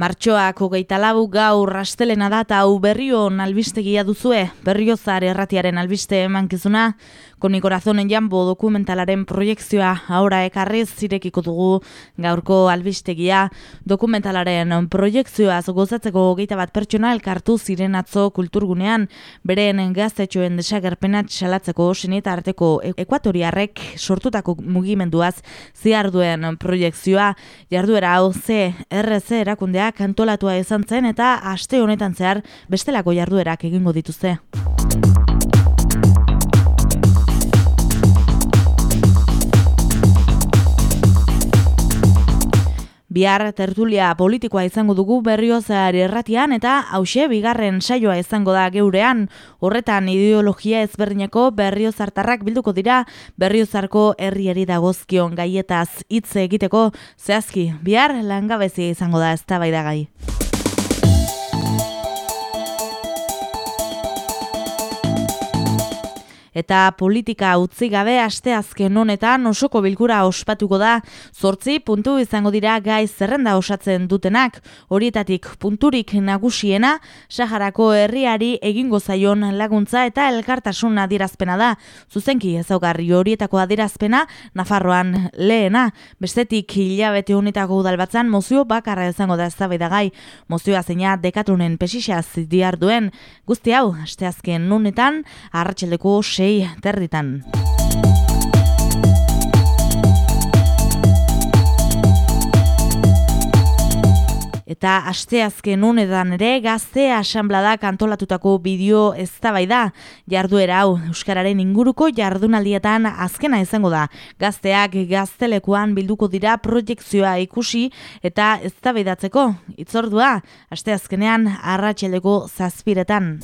Martxoak hogeita labu gaur rastelena data hau berrion albistegia duzue, berriozar erratiaren albiste emankizuna, Koni Corazonen jambo dokumentalaren proiektzioa ahora ekarriz zirekiko dugu gaurko albistegia. Dokumentalaren proiektzioa gozatzeko hogeita bat pertsona elkartu ziren atzo kulturgunean, beren gaztetxoen desagerpenat salatzeko senieta arteko ekuatoriarrek sortutako mugimenduaz ziarduen proiektzioa. Jarduera hau ze RC erakundea kantolatua izan zen eta aste honetan zehar bestelako jarduerak egingo dituzte. Bihar tertulia politikoa izango dugu berriozar erratian eta hause bigarren saioa izango da geurean. Horretan ideologia ezberdineko berriozartarrak bilduko dira berriozarko herriari dagozkion gaietaz hitz egiteko zehazki. Bihar langabezi izango da ez gai. Eta politika utzi gabe aste azken honetan osoko bilkura ospatuko da. Zortzi puntu izango dira gai zerrenda osatzen dutenak. Horietatik punturik nagusiena, Saharako herriari egingo zaion laguntza eta elkartasun adirazpena da. Zuzenki ezaugarri horietako adirazpena, Nafarroan lehena. Bestetik hilabete honetako udalbatzan mozio bakarra izango da ezabeda gai. Mozioa zeina dekatunen pesixaz diar duen. Guzti hau, asteazken honetan, arratxeldeko sei territan. Eta asteazken unedan ere gazte asanbladak antolatutako bideo eztabaida jarduera hau Euskararen inguruko jardunaldietan azkena izango da. Gazteak gaztelekuan bilduko dira proiektzioa ikusi eta eztabaidatzeko itzordua asteazkenean arratxeleko zazpiretan.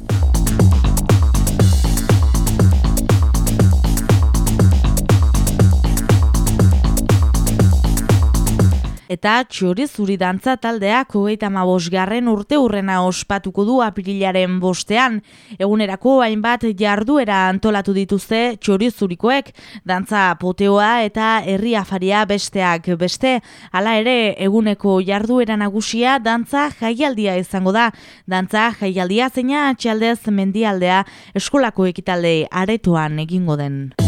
Eta txori zuri dantza taldeak hogeita garren urte urrena ospatuko du apirilaren bostean. Egunerako hainbat jarduera antolatu dituzte txori zurikoek, dantza poteoa eta herri afaria besteak beste. Hala ere, eguneko jarduera nagusia dantza jaialdia izango da. Dantza jaialdia zeina atxaldez mendialdea eskolako ekitalde aretoan egingo den.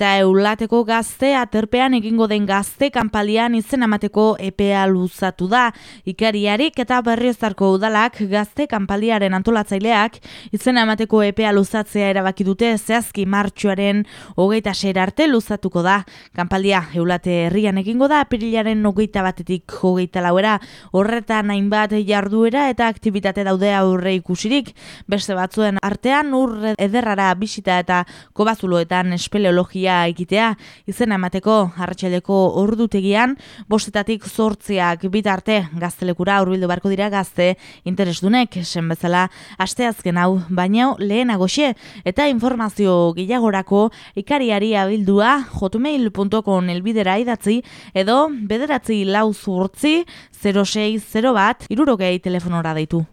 Eta eulateko gazte aterpean egingo den gazte kanpalian izen amateko epea luzatu da. Ikariarik eta berriozarko udalak gazte kanpaliaren antolatzaileak izen amateko epea luzatzea erabaki dute zehazki martxuaren hogeita ser arte luzatuko da. Kanpalia eulate herrian egingo da apirilaren hogeita batetik hogeita lauera horretan hainbat jarduera eta aktivitate daude aurre ikusirik. Beste batzuen artean ur ederrara bisita eta kobazuloetan espeleologia egitea izena emateko hartxeleko ordutegian bostetatik zortziak bitarte gaztelekura urbildu barko dira gazte interesdunek esen bezala asteazken hau baino lehenagoxe eta informazio gehiagorako ikariari abildua hotmail.com elbidera idatzi edo bederatzi lau zurtzi 06 bat irurogei telefonora deitu.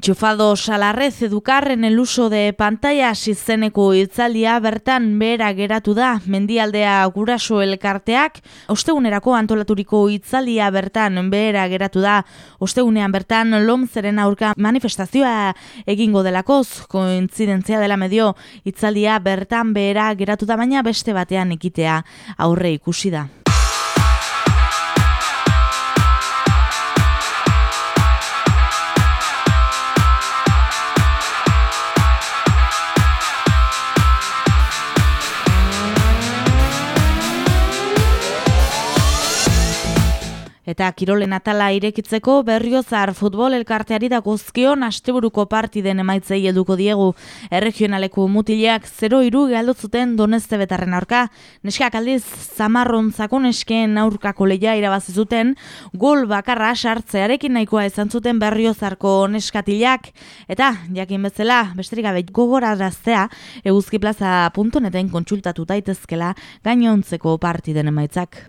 Enchufado Salarrez educar en el uso de pantallas izeneko itzaldia bertan behera geratu da. Mendialdea guraso elkarteak ostegunerako antolaturiko itzaldia bertan behera geratu da. Ostegunean bertan lomzeren aurka manifestazioa egingo delakoz kointzidentzia dela medio itzaldia bertan behera geratu da baina beste batean ekitea aurre ikusi da. Eta kirolen atala irekitzeko berriozar futbol elkarteari da gozkion asteburuko partiden emaitzei eduko diegu. Erregionaleko mutileak 0 iru galdotzuten donezte betarren aurka. Neskak aldiz zamarron zakon eskeen aurkako leia irabazizuten, gol bakarra sartzearekin nahikoa izan zuten berriozarko neskatilak. Eta, jakin bezala, besterik gabe gogoraraztea, eguzki plaza puntoneten kontsultatu daitezkela gainontzeko partiden emaitzak.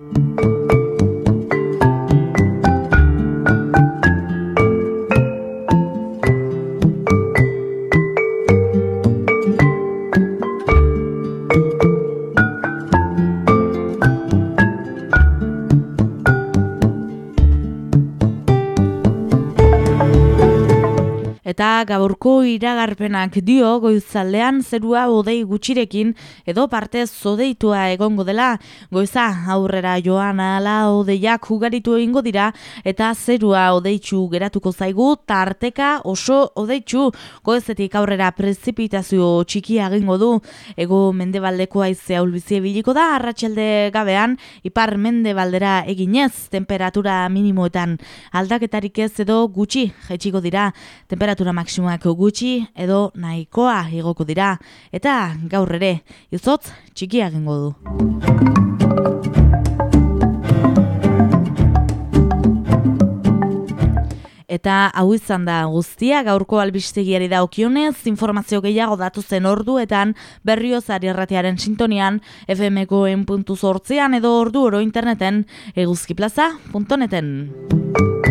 Eta gaurko iragarpenak dio goizaldean zerua odei gutxirekin edo parte zodeitua egongo dela. Goiza aurrera joan ala odeiak ugaritu egingo dira eta zerua odeitzu geratuko zaigu tarteka oso odeitzu goizetik aurrera prezipitazio txiki egingo du. Ego mendebaldeko aizea ulbizie biliko da arratsalde gabean ipar mendebaldera eginez temperatura minimoetan aldaketarik ez edo gutxi jaitsiko dira. Temperatura temperatura maksimoak gutxi edo nahikoa igoko dira eta gaur ere izotz txikia egingo du. Eta hau izan da guztia gaurko albistegiari da okionez, informazio gehiago datu zen orduetan berriozari erratiaren sintonian fmko edo ordu oro interneten eguzkiplaza.neten.